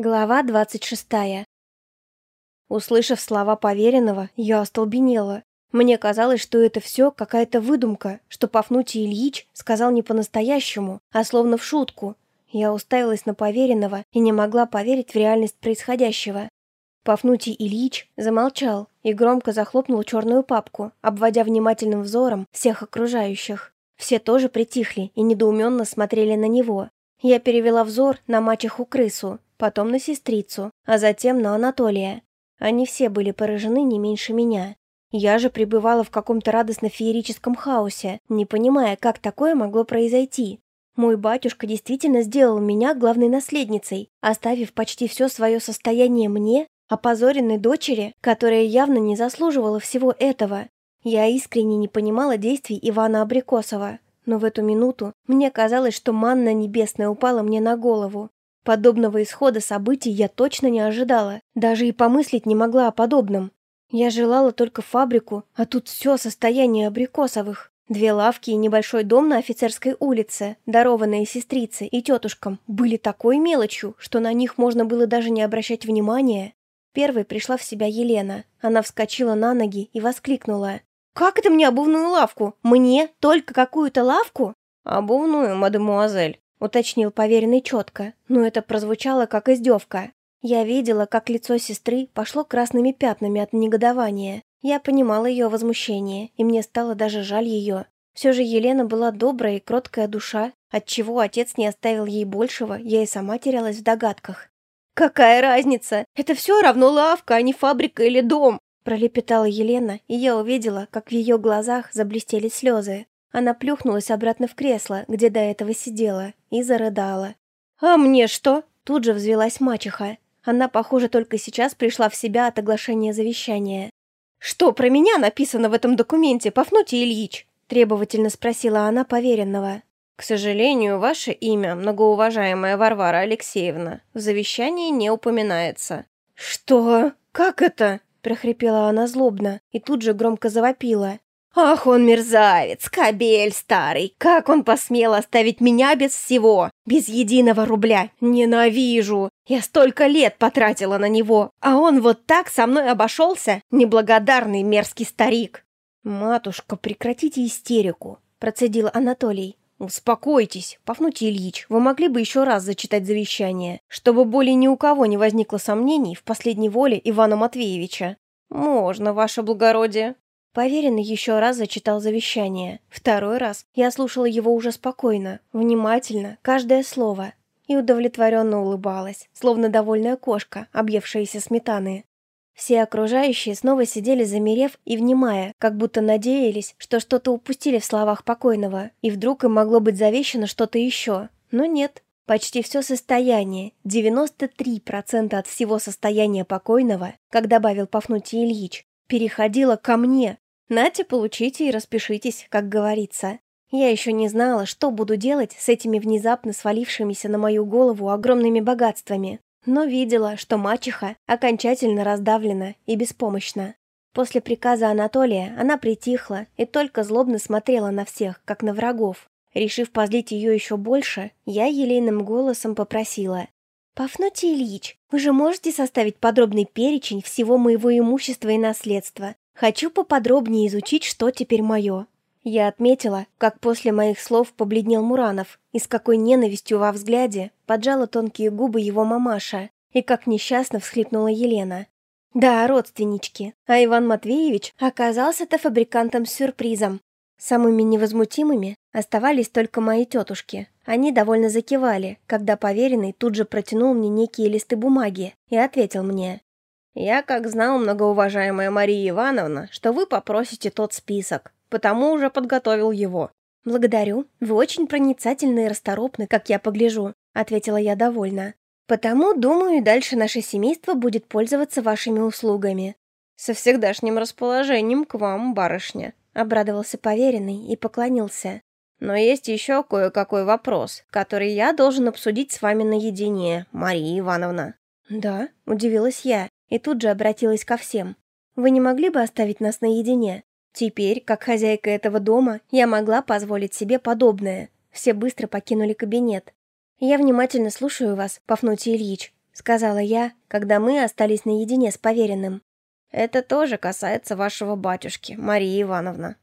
Глава двадцать шестая. Услышав слова поверенного, я остолбенела. Мне казалось, что это все какая-то выдумка, что Пафнутий Ильич сказал не по-настоящему, а словно в шутку. Я уставилась на поверенного и не могла поверить в реальность происходящего. Пафнутий Ильич замолчал и громко захлопнул черную папку, обводя внимательным взором всех окружающих. Все тоже притихли и недоуменно смотрели на него. Я перевела взор на мачеху-крысу, потом на сестрицу, а затем на Анатолия. Они все были поражены не меньше меня. Я же пребывала в каком-то радостно-феерическом хаосе, не понимая, как такое могло произойти. Мой батюшка действительно сделал меня главной наследницей, оставив почти все свое состояние мне, опозоренной дочери, которая явно не заслуживала всего этого. Я искренне не понимала действий Ивана Абрикосова, но в эту минуту мне казалось, что манна небесная упала мне на голову. Подобного исхода событий я точно не ожидала, даже и помыслить не могла о подобном. Я желала только фабрику, а тут все состояние абрикосовых. Две лавки и небольшой дом на офицерской улице, дарованные сестрице и тетушкам, были такой мелочью, что на них можно было даже не обращать внимания. Первой пришла в себя Елена. Она вскочила на ноги и воскликнула. «Как это мне обувную лавку? Мне только какую-то лавку?» «Обувную, мадемуазель», — уточнил поверенный четко, но это прозвучало как издевка. Я видела, как лицо сестры пошло красными пятнами от негодования. Я понимала ее возмущение, и мне стало даже жаль ее. Все же Елена была добрая и кроткая душа, отчего отец не оставил ей большего, я и сама терялась в догадках. «Какая разница? Это все равно лавка, а не фабрика или дом!» пролепетала Елена, и я увидела, как в ее глазах заблестели слезы. Она плюхнулась обратно в кресло, где до этого сидела, и зарыдала. «А мне что?» Тут же взвелась мачеха. Она, похоже, только сейчас пришла в себя от оглашения завещания. «Что про меня написано в этом документе, Пафнутий Ильич?» Требовательно спросила она поверенного. «К сожалению, ваше имя, многоуважаемая Варвара Алексеевна, в завещании не упоминается». «Что? Как это?» – прохрипела она злобно и тут же громко завопила. «Ах, он мерзавец, кобель старый! Как он посмел оставить меня без всего, без единого рубля! Ненавижу! Я столько лет потратила на него, а он вот так со мной обошелся, неблагодарный мерзкий старик!» «Матушка, прекратите истерику!» – процедил Анатолий. «Успокойтесь, Пафнутий Ильич, вы могли бы еще раз зачитать завещание, чтобы более ни у кого не возникло сомнений в последней воле Ивана Матвеевича?» «Можно, ваше благородие», Поверенный еще раз зачитал завещание. Второй раз я слушала его уже спокойно, внимательно, каждое слово, и удовлетворенно улыбалась, словно довольная кошка, объевшаяся сметаны. Все окружающие снова сидели замерев и внимая, как будто надеялись, что что-то упустили в словах покойного, и вдруг им могло быть завещено что-то еще. Но нет. Почти все состояние, 93% от всего состояния покойного, как добавил Пафнутий Ильич, переходила ко мне. Нате, получите и распишитесь, как говорится. Я еще не знала, что буду делать с этими внезапно свалившимися на мою голову огромными богатствами, но видела, что мачеха окончательно раздавлена и беспомощна. После приказа Анатолия она притихла и только злобно смотрела на всех, как на врагов. Решив позлить ее еще больше, я елейным голосом попросила. «Пафнутий Ильич, вы же можете составить подробный перечень всего моего имущества и наследства? Хочу поподробнее изучить, что теперь мое». Я отметила, как после моих слов побледнел Муранов, и с какой ненавистью во взгляде поджала тонкие губы его мамаша, и как несчастно всхлипнула Елена. Да, родственнички, а Иван Матвеевич оказался-то фабрикантом с сюрпризом. Самыми невозмутимыми оставались только мои тетушки. Они довольно закивали, когда поверенный тут же протянул мне некие листы бумаги и ответил мне. «Я как знал, многоуважаемая Мария Ивановна, что вы попросите тот список, потому уже подготовил его». «Благодарю. Вы очень проницательны и расторопны, как я погляжу», — ответила я довольно. «Потому, думаю, дальше наше семейство будет пользоваться вашими услугами». «Со всегдашним расположением к вам, барышня», — обрадовался поверенный и поклонился. Но есть еще кое-какой вопрос, который я должен обсудить с вами наедине, Мария Ивановна». «Да», — удивилась я, и тут же обратилась ко всем. «Вы не могли бы оставить нас наедине? Теперь, как хозяйка этого дома, я могла позволить себе подобное». Все быстро покинули кабинет. «Я внимательно слушаю вас, Пафнутий Ильич», — сказала я, когда мы остались наедине с поверенным. «Это тоже касается вашего батюшки, Мария Ивановна»,